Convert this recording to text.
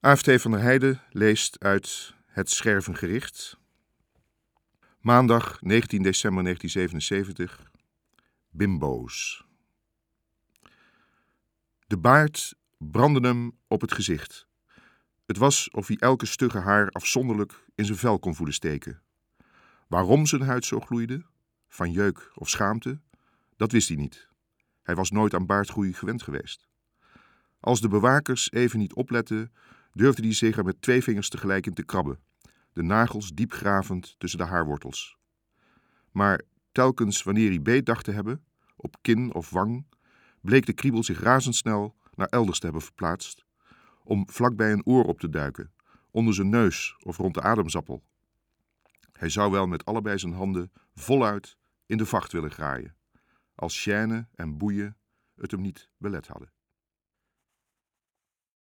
AFT van der Heijden leest uit Het Schervengericht. Maandag 19 december 1977. Bimbo's. De baard brandde hem op het gezicht. Het was of hij elke stugge haar afzonderlijk in zijn vel kon voelen steken. Waarom zijn huid zo gloeide, van jeuk of schaamte, dat wist hij niet. Hij was nooit aan baardgroei gewend geweest. Als de bewakers even niet opletten, durfde hij zich er met twee vingers tegelijk in te krabben, de nagels diep gravend tussen de haarwortels. Maar telkens wanneer hij beet dacht te hebben, op kin of wang, bleek de kriebel zich razendsnel naar elders te hebben verplaatst, om vlakbij een oor op te duiken, onder zijn neus of rond de ademzappel. Hij zou wel met allebei zijn handen voluit in de vacht willen graaien, als chaîne en boeien het hem niet belet hadden.